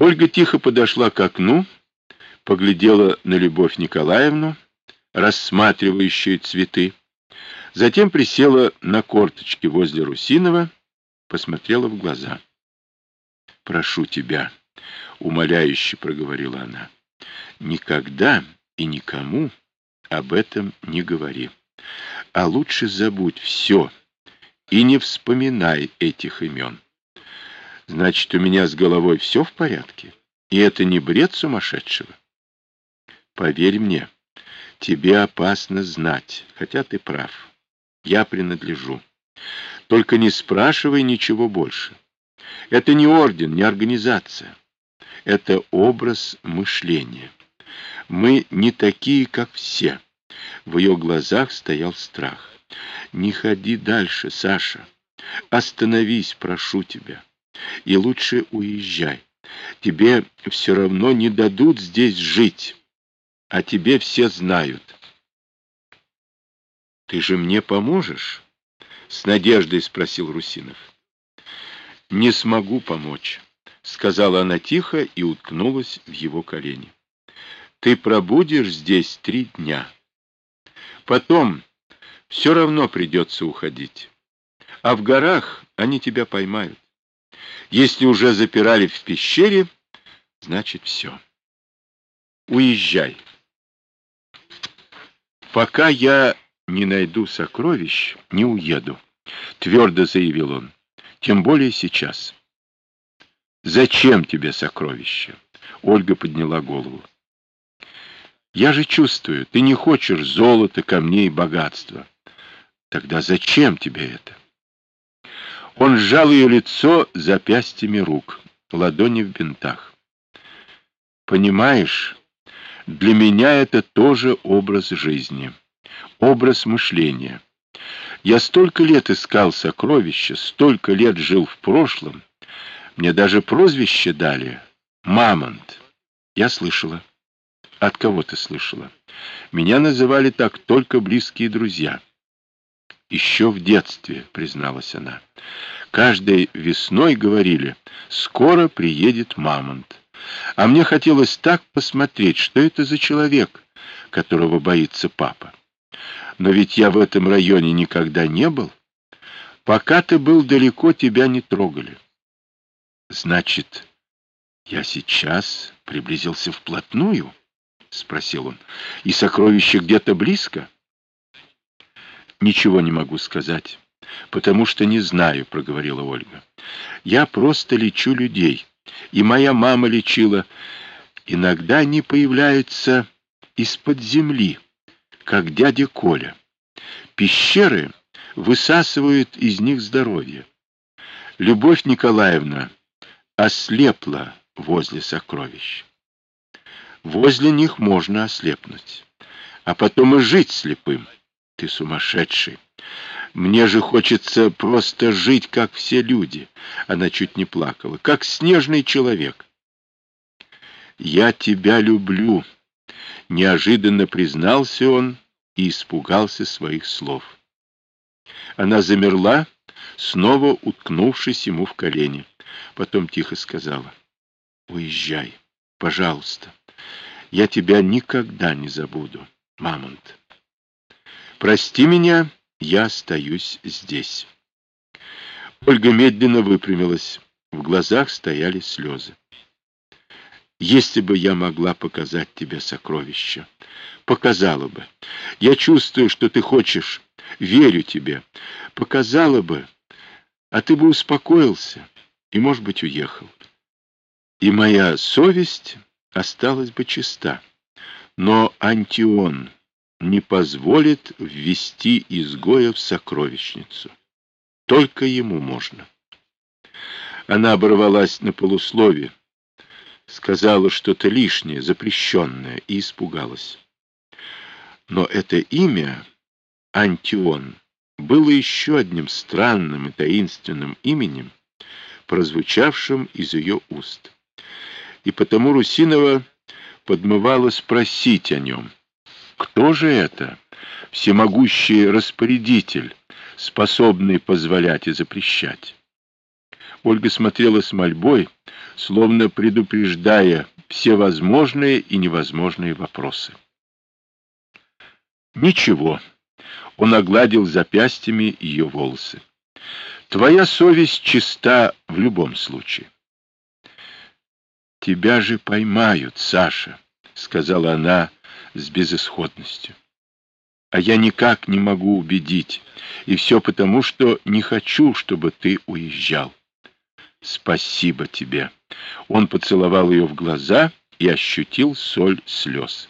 Ольга тихо подошла к окну, поглядела на Любовь Николаевну, рассматривающую цветы, затем присела на корточки возле Русинова, посмотрела в глаза. «Прошу тебя», — умоляюще проговорила она, — «никогда и никому об этом не говори, а лучше забудь все и не вспоминай этих имен». Значит, у меня с головой все в порядке? И это не бред сумасшедшего? Поверь мне, тебе опасно знать, хотя ты прав. Я принадлежу. Только не спрашивай ничего больше. Это не орден, не организация. Это образ мышления. Мы не такие, как все. В ее глазах стоял страх. Не ходи дальше, Саша. Остановись, прошу тебя и лучше уезжай. Тебе все равно не дадут здесь жить, а тебе все знают. Ты же мне поможешь? С надеждой спросил Русинов. Не смогу помочь, сказала она тихо и уткнулась в его колени. Ты пробудешь здесь три дня. Потом все равно придется уходить. А в горах они тебя поймают. Если уже запирали в пещере, значит все. Уезжай. Пока я не найду сокровищ, не уеду, твердо заявил он. Тем более сейчас. Зачем тебе сокровища? Ольга подняла голову. Я же чувствую, ты не хочешь золота, камней, богатства. Тогда зачем тебе это? Он сжал ее лицо запястьями рук, ладони в бинтах. Понимаешь, для меня это тоже образ жизни, образ мышления. Я столько лет искал сокровища, столько лет жил в прошлом. Мне даже прозвище дали — Мамонт. Я слышала. От кого ты слышала? Меня называли так только близкие друзья. Еще в детстве, призналась она. Каждой весной говорили, скоро приедет мамонт. А мне хотелось так посмотреть, что это за человек, которого боится папа. Но ведь я в этом районе никогда не был. Пока ты был далеко, тебя не трогали. Значит, я сейчас приблизился вплотную? Спросил он. И сокровище где-то близко? Ничего не могу сказать, потому что не знаю, проговорила Ольга. Я просто лечу людей, и моя мама лечила. Иногда они появляются из-под земли, как дядя Коля. Пещеры высасывают из них здоровье. Любовь Николаевна ослепла возле сокровищ. Возле них можно ослепнуть, а потом и жить слепым. Ты сумасшедший. Мне же хочется просто жить, как все люди. Она чуть не плакала. Как снежный человек. Я тебя люблю. Неожиданно признался он и испугался своих слов. Она замерла, снова уткнувшись ему в колени. Потом тихо сказала. Уезжай, пожалуйста. Я тебя никогда не забуду, Мамонт. Прости меня, я остаюсь здесь. Ольга медленно выпрямилась. В глазах стояли слезы. Если бы я могла показать тебе сокровища, показала бы. Я чувствую, что ты хочешь, верю тебе. Показала бы, а ты бы успокоился и, может быть, уехал. И моя совесть осталась бы чиста. Но Антион не позволит ввести изгоя в сокровищницу. Только ему можно. Она оборвалась на полуслове, сказала что-то лишнее, запрещенное, и испугалась. Но это имя, Антион, было еще одним странным и таинственным именем, прозвучавшим из ее уст. И потому Русинова подмывала спросить о нем. Кто же это? Всемогущий распорядитель, способный позволять и запрещать. Ольга смотрела с мольбой, словно предупреждая все возможные и невозможные вопросы. Ничего. Он огладил запястьями ее волосы. Твоя совесть чиста в любом случае. Тебя же поймают, Саша, сказала она с безысходностью. А я никак не могу убедить, и все потому, что не хочу, чтобы ты уезжал. Спасибо тебе. Он поцеловал ее в глаза и ощутил соль слез.